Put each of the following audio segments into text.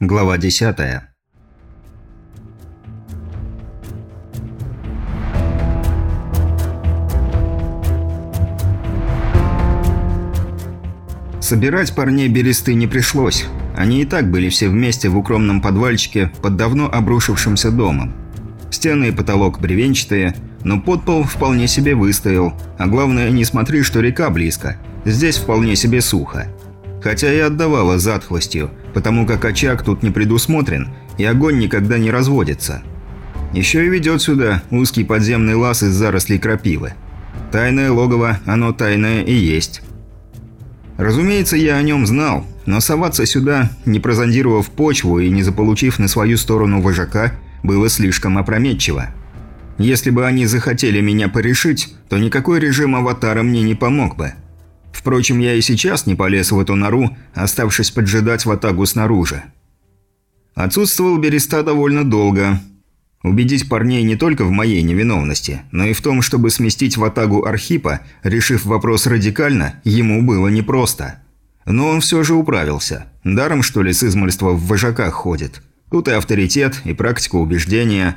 Глава 10. Собирать парней бересты не пришлось. Они и так были все вместе в укромном подвальчике под давно обрушившимся домом. Стены и потолок бревенчатые, но подпол вполне себе выстоял. А главное, не смотри, что река близко. Здесь вполне себе сухо. Хотя и отдавала затхлостью, потому как очаг тут не предусмотрен, и огонь никогда не разводится. Еще и ведет сюда узкий подземный лаз из зарослей крапивы. Тайное логово, оно тайное и есть. Разумеется, я о нем знал, но соваться сюда, не прозондировав почву и не заполучив на свою сторону вожака, было слишком опрометчиво. Если бы они захотели меня порешить, то никакой режим аватара мне не помог бы. Впрочем, я и сейчас не полез в эту нору, оставшись поджидать ватагу снаружи. Отсутствовал Береста довольно долго. Убедить парней не только в моей невиновности, но и в том, чтобы сместить ватагу Архипа, решив вопрос радикально, ему было непросто. Но он все же управился. Даром, что ли, с измольства в вожаках ходит. Тут и авторитет, и практика убеждения.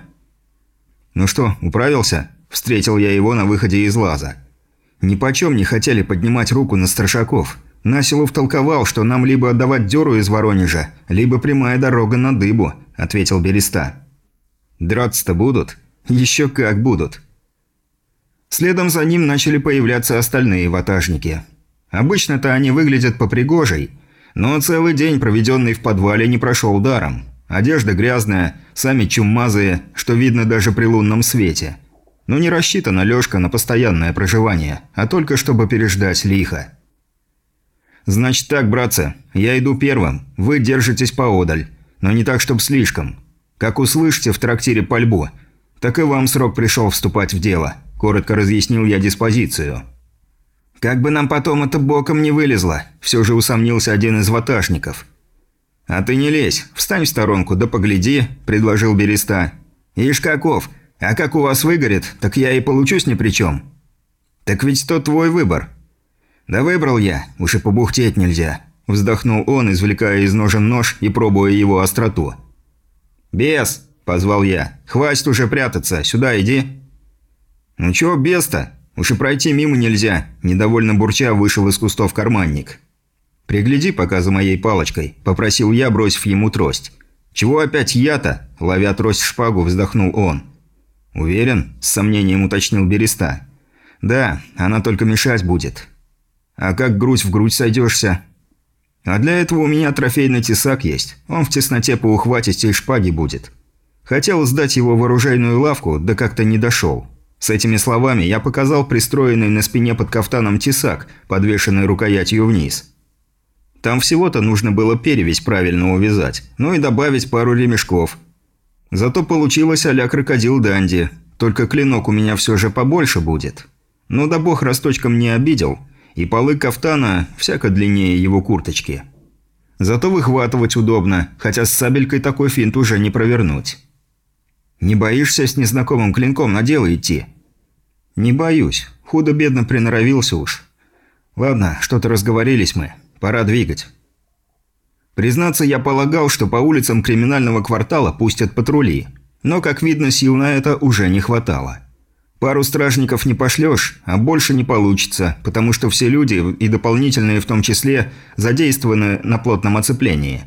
«Ну что, управился?» – встретил я его на выходе из лаза. Ни почем не хотели поднимать руку на старшаков. Насилу втолковал, что нам либо отдавать дёру из Воронежа, либо прямая дорога на дыбу», – ответил Береста. «Драться-то будут?» «Еще как будут». Следом за ним начали появляться остальные ватажники. Обычно-то они выглядят попригожей, но целый день, проведенный в подвале, не прошел даром. Одежда грязная, сами чумазые, что видно даже при лунном свете – но не рассчитана Лёшка на постоянное проживание, а только чтобы переждать лихо. «Значит так, братцы, я иду первым, вы держитесь поодаль, но не так, чтобы слишком. Как услышите в трактире пальбу, так и вам срок пришел вступать в дело», – коротко разъяснил я диспозицию. «Как бы нам потом это боком не вылезло», – все же усомнился один из ваташников. «А ты не лезь, встань в сторонку, да погляди», – предложил Береста. «Ишь каков, а как у вас выгорит, так я и получусь ни при чем. Так ведь то твой выбор. Да выбрал я, уж и побухтеть нельзя. Вздохнул он, извлекая из ножен нож и пробуя его остроту. «Бес!» – позвал я. «Хватит уже прятаться, сюда иди». «Ну чего бес-то? Уж и пройти мимо нельзя», – недовольно бурча вышел из кустов карманник. «Пригляди пока за моей палочкой», – попросил я, бросив ему трость. «Чего опять я-то?» – ловя трость шпагу, вздохнул он. «Уверен?» – с сомнением уточнил Береста. «Да, она только мешать будет». «А как грудь в грудь сойдешься?» «А для этого у меня трофейный тесак есть. Он в тесноте по ухватистой шпаги будет». Хотел сдать его в оружейную лавку, да как-то не дошел. С этими словами я показал пристроенный на спине под кафтаном тесак, подвешенный рукоятью вниз. Там всего-то нужно было перевесь правильно увязать, ну и добавить пару ремешков – Зато получилось а-ля крокодил Данди, только клинок у меня все же побольше будет. Но да бог росточком не обидел, и полы кафтана всяко длиннее его курточки. Зато выхватывать удобно, хотя с сабелькой такой финт уже не провернуть. «Не боишься с незнакомым клинком на дело идти?» «Не боюсь. Худо-бедно приноровился уж. Ладно, что-то разговорились мы. Пора двигать». Признаться, я полагал, что по улицам криминального квартала пустят патрули. Но, как видно, сил на это уже не хватало. Пару стражников не пошлешь, а больше не получится, потому что все люди, и дополнительные в том числе, задействованы на плотном оцеплении.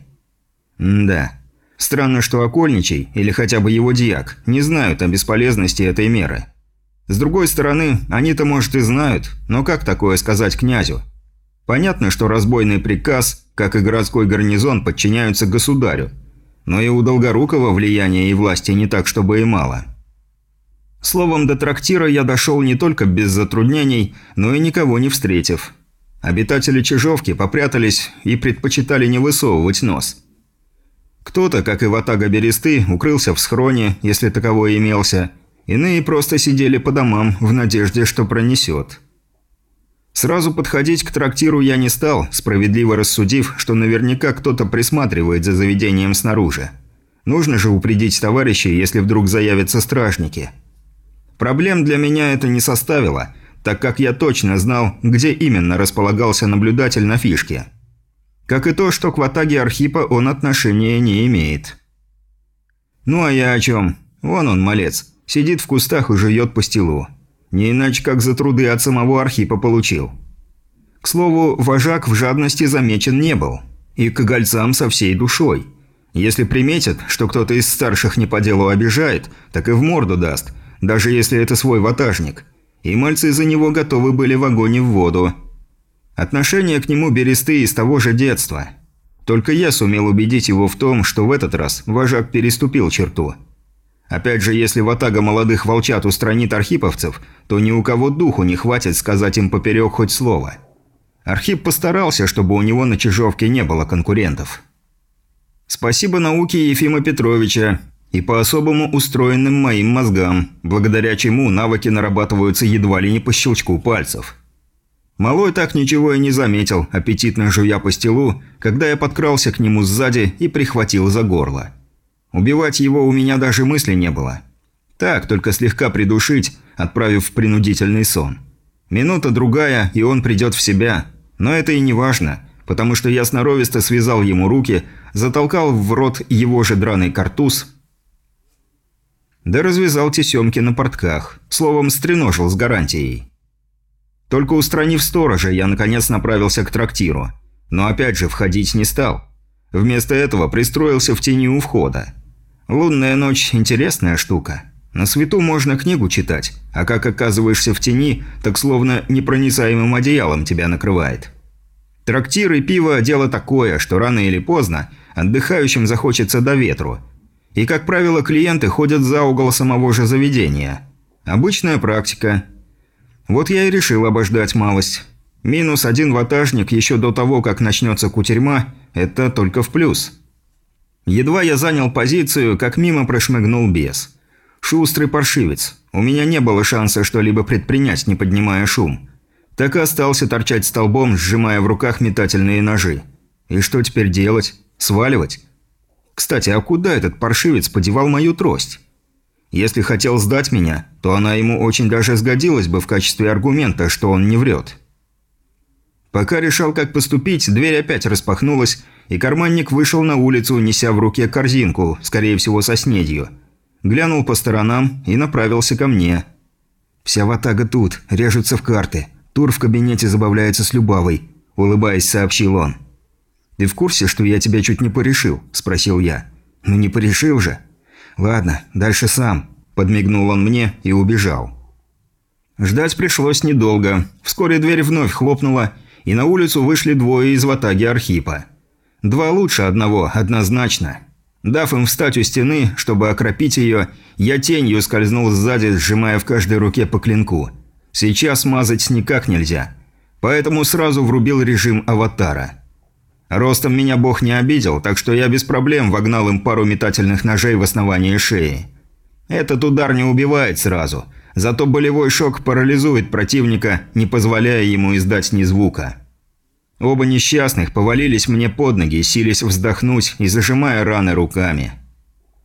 М да. Странно, что Окольничий, или хотя бы его диак, не знают о бесполезности этой меры. С другой стороны, они-то, может, и знают, но как такое сказать князю? Понятно, что разбойный приказ как и городской гарнизон, подчиняются государю. Но и у Долгорукова влияния и власти не так, чтобы и мало. Словом, до трактира я дошел не только без затруднений, но и никого не встретив. Обитатели Чижовки попрятались и предпочитали не высовывать нос. Кто-то, как и Ватага Бересты, укрылся в схроне, если таковой имелся, иные просто сидели по домам в надежде, что пронесет. Сразу подходить к трактиру я не стал, справедливо рассудив, что наверняка кто-то присматривает за заведением снаружи. Нужно же упредить товарищей, если вдруг заявятся стражники. Проблем для меня это не составило, так как я точно знал, где именно располагался наблюдатель на фишке. Как и то, что к ватаге Архипа он отношения не имеет. Ну а я о чем? Вон он, малец, сидит в кустах и жует по стелу. Не иначе, как за труды от самого Архипа получил. К слову, вожак в жадности замечен не был. И к гольцам со всей душой. Если приметят, что кто-то из старших не по делу обижает, так и в морду даст, даже если это свой ватажник. И мальцы за него готовы были в огонь в воду. Отношение к нему бересты из того же детства. Только я сумел убедить его в том, что в этот раз вожак переступил черту. Опять же, если ватага молодых волчат устранит архиповцев, то ни у кого духу не хватит сказать им поперек хоть слово. Архип постарался, чтобы у него на Чижовке не было конкурентов. Спасибо науке Ефима Петровича и по особому устроенным моим мозгам, благодаря чему навыки нарабатываются едва ли не по щелчку пальцев. Малой так ничего и не заметил, аппетитно жуя по стелу, когда я подкрался к нему сзади и прихватил за горло. Убивать его у меня даже мысли не было. Так, только слегка придушить, отправив в принудительный сон. Минута-другая, и он придет в себя. Но это и не важно, потому что я сноровисто связал ему руки, затолкал в рот его же драный картуз, да развязал тесемки на портках, словом, стреножил с гарантией. Только устранив сторожа, я наконец направился к трактиру. Но опять же входить не стал. Вместо этого пристроился в тени у входа. Лунная ночь – интересная штука. На свету можно книгу читать, а как оказываешься в тени, так словно непроницаемым одеялом тебя накрывает. Трактир и пиво – дело такое, что рано или поздно отдыхающим захочется до ветру. И, как правило, клиенты ходят за угол самого же заведения. Обычная практика – вот я и решил обождать малость. Минус один ватажник еще до того, как начнется кутерьма, это только в плюс. Едва я занял позицию, как мимо прошмыгнул бес. Шустрый паршивец. У меня не было шанса что-либо предпринять, не поднимая шум. Так и остался торчать столбом, сжимая в руках метательные ножи. И что теперь делать? Сваливать? Кстати, а куда этот паршивец подевал мою трость? Если хотел сдать меня, то она ему очень даже сгодилась бы в качестве аргумента, что он не врет. Пока решал, как поступить, дверь опять распахнулась, и карманник вышел на улицу, неся в руке корзинку, скорее всего, со снедью. Глянул по сторонам и направился ко мне. «Вся ватага тут, режутся в карты. Тур в кабинете забавляется с Любавой», – улыбаясь, сообщил он. «Ты в курсе, что я тебя чуть не порешил?» – спросил я. «Ну не порешил же». «Ладно, дальше сам», – подмигнул он мне и убежал. Ждать пришлось недолго. Вскоре дверь вновь хлопнула, и на улицу вышли двое из ватаги Архипа. Два лучше одного, однозначно. Дав им встать у стены, чтобы окропить ее, я тенью скользнул сзади, сжимая в каждой руке по клинку. Сейчас мазать никак нельзя. Поэтому сразу врубил режим аватара – Ростом меня бог не обидел, так что я без проблем вогнал им пару метательных ножей в основание шеи. Этот удар не убивает сразу, зато болевой шок парализует противника, не позволяя ему издать ни звука. Оба несчастных повалились мне под ноги, сились вздохнуть и зажимая раны руками.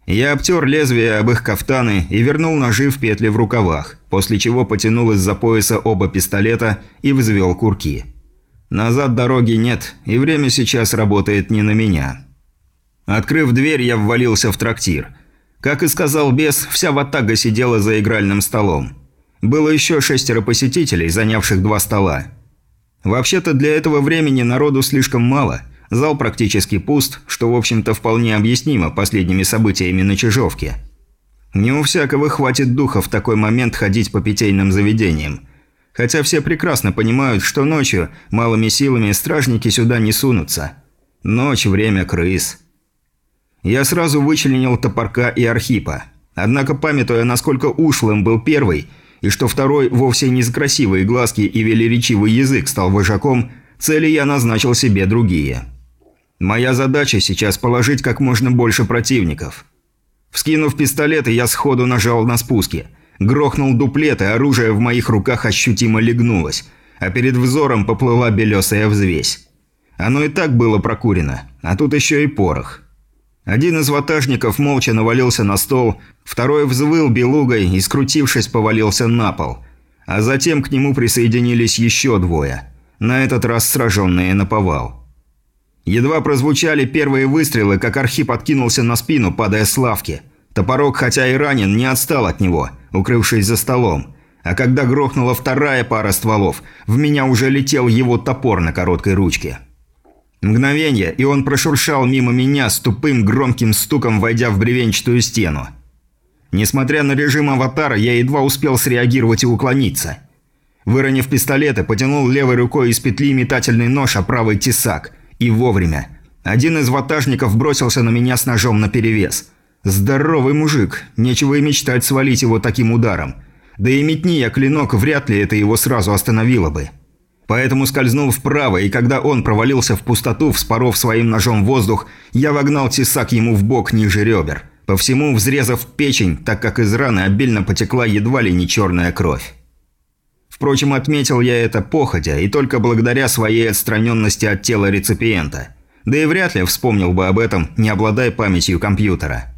Я обтер лезвие об их кафтаны и вернул ножи в петли в рукавах, после чего потянул из-за пояса оба пистолета и взвел курки. Назад дороги нет, и время сейчас работает не на меня. Открыв дверь, я ввалился в трактир. Как и сказал бес, вся ватага сидела за игральным столом. Было еще шестеро посетителей, занявших два стола. Вообще-то для этого времени народу слишком мало. Зал практически пуст, что, в общем-то, вполне объяснимо последними событиями на Чижовке. Не у всякого хватит духа в такой момент ходить по питейным заведениям – Хотя все прекрасно понимают, что ночью малыми силами стражники сюда не сунутся. Ночь – время крыс. Я сразу вычленил топорка и Архипа. Однако, памятуя, насколько ушлым был первый, и что второй вовсе не за красивые глазки и велеречивый язык стал вожаком, цели я назначил себе другие. Моя задача сейчас положить как можно больше противников. Вскинув пистолет, я сходу нажал на спуски – Грохнул дуплет, и оружие в моих руках ощутимо легнулось, а перед взором поплыла белесая взвесь. Оно и так было прокурено, а тут еще и порох. Один из ватажников молча навалился на стол, второй взвыл белугой и, скрутившись, повалился на пол. А затем к нему присоединились еще двое, на этот раз сраженные на повал. Едва прозвучали первые выстрелы, как Архип откинулся на спину, падая с лавки. Топорок, хотя и ранен, не отстал от него, укрывшись за столом. А когда грохнула вторая пара стволов, в меня уже летел его топор на короткой ручке. Мгновение, и он прошуршал мимо меня с тупым громким стуком, войдя в бревенчатую стену. Несмотря на режим аватара, я едва успел среагировать и уклониться. Выронив пистолеты, потянул левой рукой из петли метательный нож, а правый тесак – и вовремя. Один из ватажников бросился на меня с ножом наперевес. Здоровый мужик, нечего и мечтать свалить его таким ударом. Да и метни я клинок, вряд ли это его сразу остановило бы. Поэтому скользнул вправо, и когда он провалился в пустоту, вспоров своим ножом воздух, я вогнал тесак ему в бок ниже ребер, по всему взрезав печень, так как из раны обильно потекла едва ли не черная кровь. Впрочем, отметил я это походя и только благодаря своей отстраненности от тела реципиента. Да и вряд ли вспомнил бы об этом, не обладая памятью компьютера.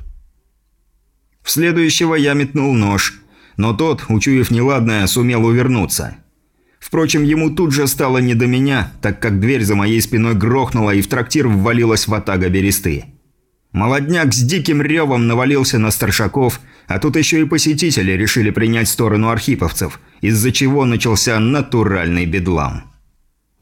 В следующего я метнул нож, но тот, учуяв неладное, сумел увернуться. Впрочем, ему тут же стало не до меня, так как дверь за моей спиной грохнула и в трактир ввалилась ватага бересты. Молодняк с диким ревом навалился на старшаков, а тут еще и посетители решили принять сторону архиповцев, из-за чего начался натуральный бедлам.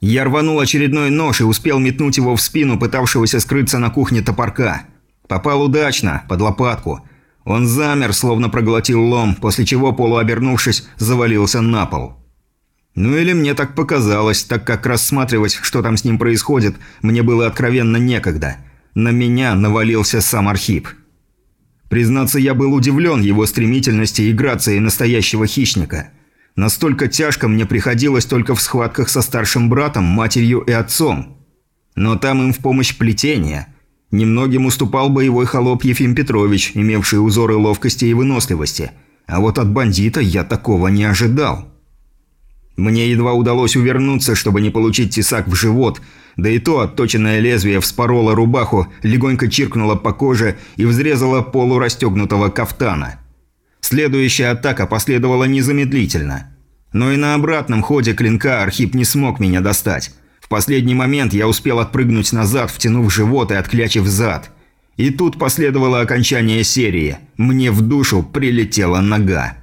Я рванул очередной нож и успел метнуть его в спину пытавшегося скрыться на кухне топорка. Попал удачно, под лопатку. Он замер, словно проглотил лом, после чего, полуобернувшись, завалился на пол. Ну или мне так показалось, так как рассматривать, что там с ним происходит, мне было откровенно некогда – на меня навалился сам Архип. Признаться, я был удивлен его стремительности и грацией настоящего хищника. Настолько тяжко мне приходилось только в схватках со старшим братом, матерью и отцом. Но там им в помощь плетение. Немногим уступал боевой холоп Ефим Петрович, имевший узоры ловкости и выносливости. А вот от бандита я такого не ожидал. Мне едва удалось увернуться, чтобы не получить тесак в живот – да и то отточенное лезвие вспороло рубаху, легонько чиркнуло по коже и взрезало полу расстегнутого кафтана. Следующая атака последовала незамедлительно. Но и на обратном ходе клинка Архип не смог меня достать. В последний момент я успел отпрыгнуть назад, втянув живот и отклячив зад. И тут последовало окончание серии. Мне в душу прилетела нога.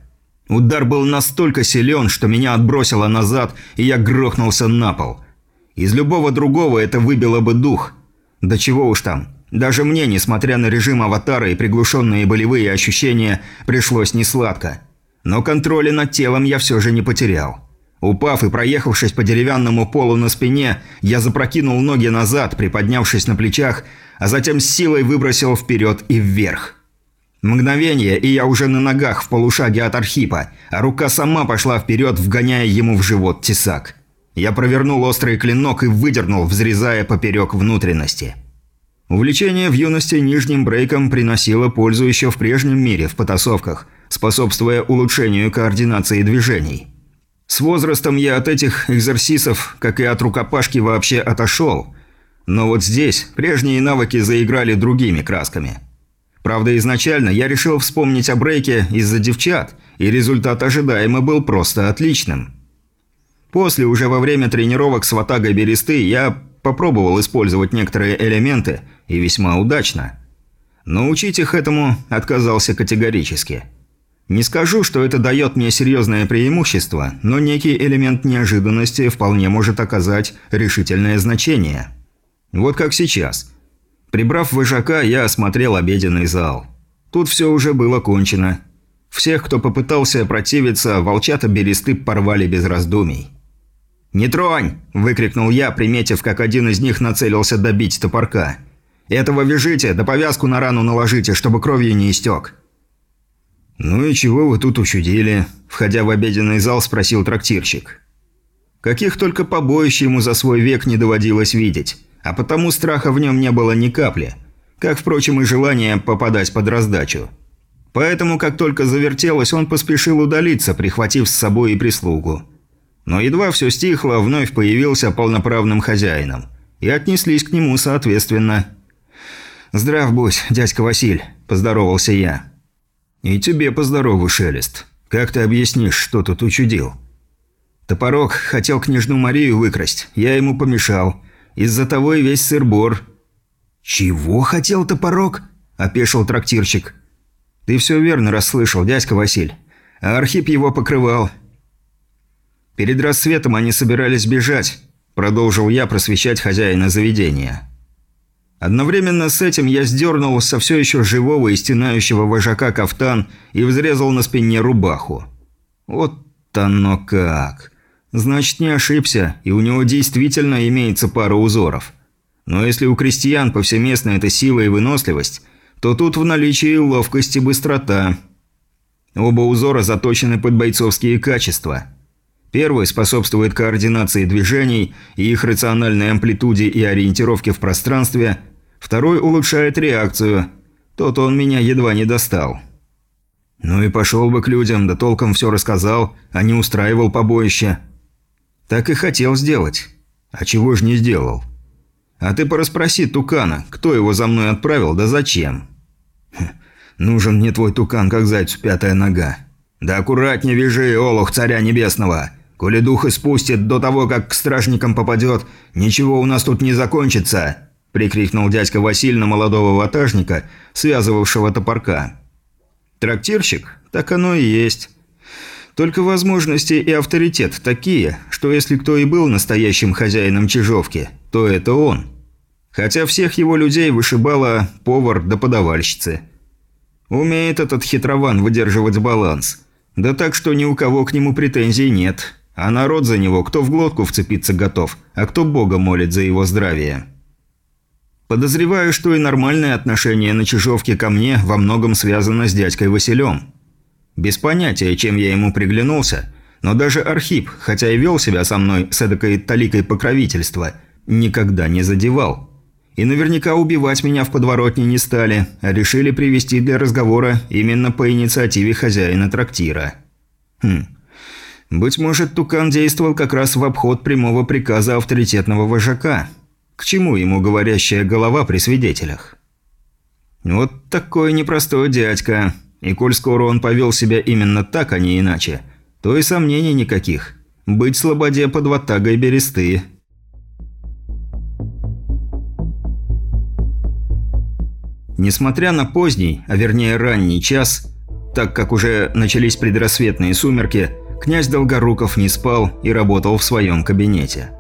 Удар был настолько силен, что меня отбросило назад, и я грохнулся на пол – из любого другого это выбило бы дух. Да чего уж там. Даже мне, несмотря на режим аватара и приглушенные болевые ощущения, пришлось несладко. Но контроля над телом я все же не потерял. Упав и проехавшись по деревянному полу на спине, я запрокинул ноги назад, приподнявшись на плечах, а затем с силой выбросил вперед и вверх. Мгновение, и я уже на ногах в полушаге от Архипа, а рука сама пошла вперед, вгоняя ему в живот тесак. Я провернул острый клинок и выдернул, взрезая поперек внутренности. Увлечение в юности нижним брейком приносило пользу еще в прежнем мире, в потасовках, способствуя улучшению координации движений. С возрастом я от этих экзерсисов, как и от рукопашки, вообще отошел. Но вот здесь прежние навыки заиграли другими красками. Правда, изначально я решил вспомнить о брейке из-за девчат, и результат ожидаемо был просто отличным – После, уже во время тренировок с ватагой бересты, я попробовал использовать некоторые элементы, и весьма удачно. Но учить их этому отказался категорически. Не скажу, что это дает мне серьезное преимущество, но некий элемент неожиданности вполне может оказать решительное значение. Вот как сейчас. Прибрав вожака, я осмотрел обеденный зал. Тут все уже было кончено. Всех, кто попытался противиться, волчата бересты порвали без раздумий. «Не тронь!» – выкрикнул я, приметив, как один из них нацелился добить топорка. «Этого вяжите, да повязку на рану наложите, чтобы кровью не истек». «Ну и чего вы тут учудили?» – входя в обеденный зал, спросил трактирщик. Каких только побоищ ему за свой век не доводилось видеть, а потому страха в нем не было ни капли, как, впрочем, и желание попадать под раздачу. Поэтому, как только завертелось, он поспешил удалиться, прихватив с собой и прислугу. Но едва все стихло, вновь появился полноправным хозяином. И отнеслись к нему соответственно. «Здрав будь, дядька Василь», – поздоровался я. «И тебе поздорову, Шелест. Как ты объяснишь, что тут учудил?» Топорок хотел княжну Марию выкрасть, я ему помешал. Из-за того и весь сыр-бор». «Чего хотел топорок?» – опешил трактирщик. «Ты все верно расслышал, дядька Василь. А Архип его покрывал. Перед рассветом они собирались бежать», – продолжил я просвещать хозяина заведения. Одновременно с этим я сдернул со все еще живого и стенающего вожака кафтан и взрезал на спине рубаху. Вот оно как. Значит, не ошибся, и у него действительно имеется пара узоров. Но если у крестьян повсеместно это сила и выносливость, то тут в наличии ловкость и быстрота. Оба узора заточены под бойцовские качества. Первый способствует координации движений и их рациональной амплитуде и ориентировке в пространстве – Второй улучшает реакцию. Тот он меня едва не достал. Ну и пошел бы к людям, да толком все рассказал, а не устраивал побоище. Так и хотел сделать. А чего ж не сделал? А ты пораспроси Тукана, кто его за мной отправил, да зачем? Хм, нужен мне твой Тукан, как зайцу пятая нога. Да аккуратнее вяжи, олух царя небесного. Коли дух испустит до того, как к стражникам попадет, ничего у нас тут не закончится. – прикрикнул дядька Василь на молодого ватажника, связывавшего топорка. «Трактирщик? Так оно и есть. Только возможности и авторитет такие, что если кто и был настоящим хозяином чижовки, то это он. Хотя всех его людей вышибала повар да подавальщицы. Умеет этот хитрован выдерживать баланс. Да так, что ни у кого к нему претензий нет. А народ за него кто в глотку вцепиться готов, а кто Бога молит за его здравие». Подозреваю, что и нормальное отношение на Чижовке ко мне во многом связано с дядькой Василем. Без понятия, чем я ему приглянулся, но даже Архип, хотя и вел себя со мной с эдакой таликой покровительства, никогда не задевал. И наверняка убивать меня в подворотне не стали, а решили привести для разговора именно по инициативе хозяина трактира. Хм. Быть может, Тукан действовал как раз в обход прямого приказа авторитетного вожака – к чему ему говорящая голова при свидетелях? Вот такой непростой дядька. И коль скоро он повел себя именно так, а не иначе, то и сомнений никаких. Быть слободе под ватагой бересты. Несмотря на поздний, а вернее ранний час, так как уже начались предрассветные сумерки, князь Долгоруков не спал и работал в своем кабинете.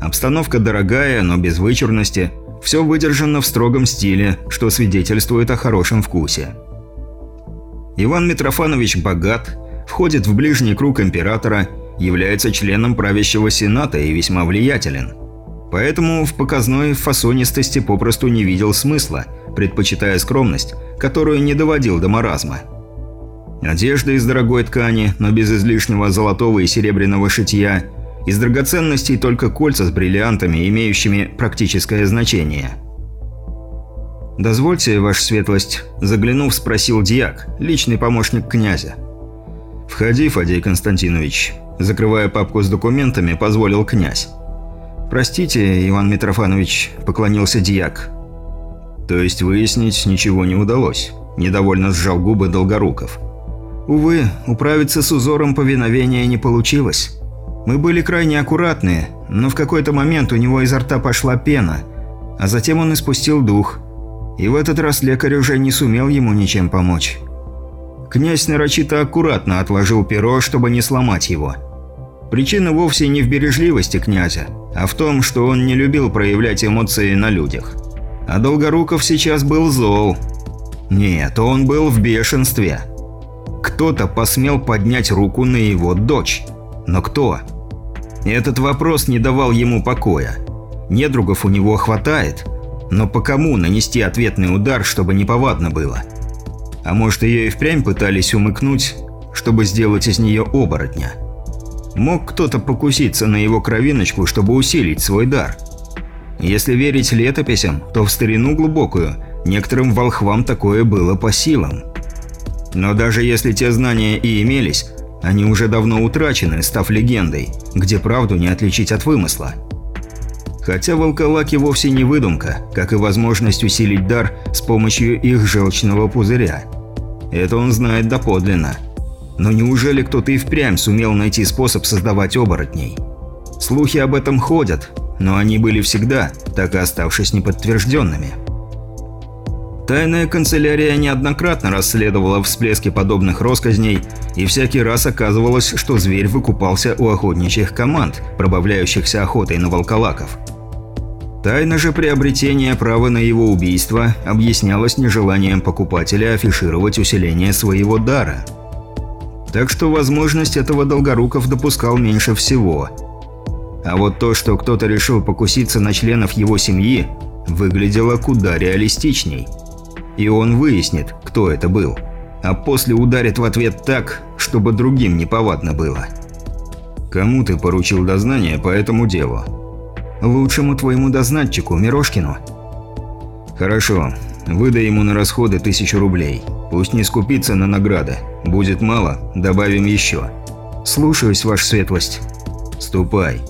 Обстановка дорогая, но без вычурности. Все выдержано в строгом стиле, что свидетельствует о хорошем вкусе. Иван Митрофанович богат, входит в ближний круг императора, является членом правящего сената и весьма влиятелен. Поэтому в показной фасонистости попросту не видел смысла, предпочитая скромность, которую не доводил до маразма. Одежда из дорогой ткани, но без излишнего золотого и серебряного шитья – из драгоценностей только кольца с бриллиантами, имеющими практическое значение. «Дозвольте, ваша светлость», – заглянув, спросил Дьяк, личный помощник князя. «Входи, Фадей Константинович», – закрывая папку с документами, позволил князь. «Простите, Иван Митрофанович», – поклонился Дьяк. «То есть выяснить ничего не удалось?» – недовольно сжал губы Долгоруков. «Увы, управиться с узором повиновения не получилось». Мы были крайне аккуратны, но в какой-то момент у него изо рта пошла пена, а затем он испустил дух. И в этот раз лекарь уже не сумел ему ничем помочь. Князь нарочито аккуратно отложил перо, чтобы не сломать его. Причина вовсе не в бережливости князя, а в том, что он не любил проявлять эмоции на людях. А Долгоруков сейчас был зол. Нет, он был в бешенстве. Кто-то посмел поднять руку на его дочь. Но кто? Этот вопрос не давал ему покоя. Недругов у него хватает, но по кому нанести ответный удар, чтобы неповадно было? А может, ее и впрямь пытались умыкнуть, чтобы сделать из нее оборотня? Мог кто-то покуситься на его кровиночку, чтобы усилить свой дар? Если верить летописям, то в старину глубокую некоторым волхвам такое было по силам. Но даже если те знания и имелись, они уже давно утрачены, став легендой, где правду не отличить от вымысла. Хотя волколаки вовсе не выдумка, как и возможность усилить дар с помощью их желчного пузыря. Это он знает доподлинно. Но неужели кто-то и впрямь сумел найти способ создавать оборотней? Слухи об этом ходят, но они были всегда, так и оставшись неподтвержденными. Тайная канцелярия неоднократно расследовала всплески подобных росказней, и всякий раз оказывалось, что зверь выкупался у охотничьих команд, пробавляющихся охотой на волколаков. Тайна же приобретения права на его убийство объяснялась нежеланием покупателя афишировать усиление своего дара. Так что возможность этого Долгоруков допускал меньше всего. А вот то, что кто-то решил покуситься на членов его семьи, выглядело куда реалистичней. И он выяснит, кто это был. А после ударит в ответ так, чтобы другим неповадно было. «Кому ты поручил дознание по этому делу?» Лучшему твоему дознатчику, Мирошкину. Хорошо. Выдай ему на расходы тысячу рублей. Пусть не скупится на награды. Будет мало, добавим еще. Слушаюсь, ваша светлость. Ступай.